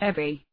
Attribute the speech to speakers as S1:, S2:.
S1: every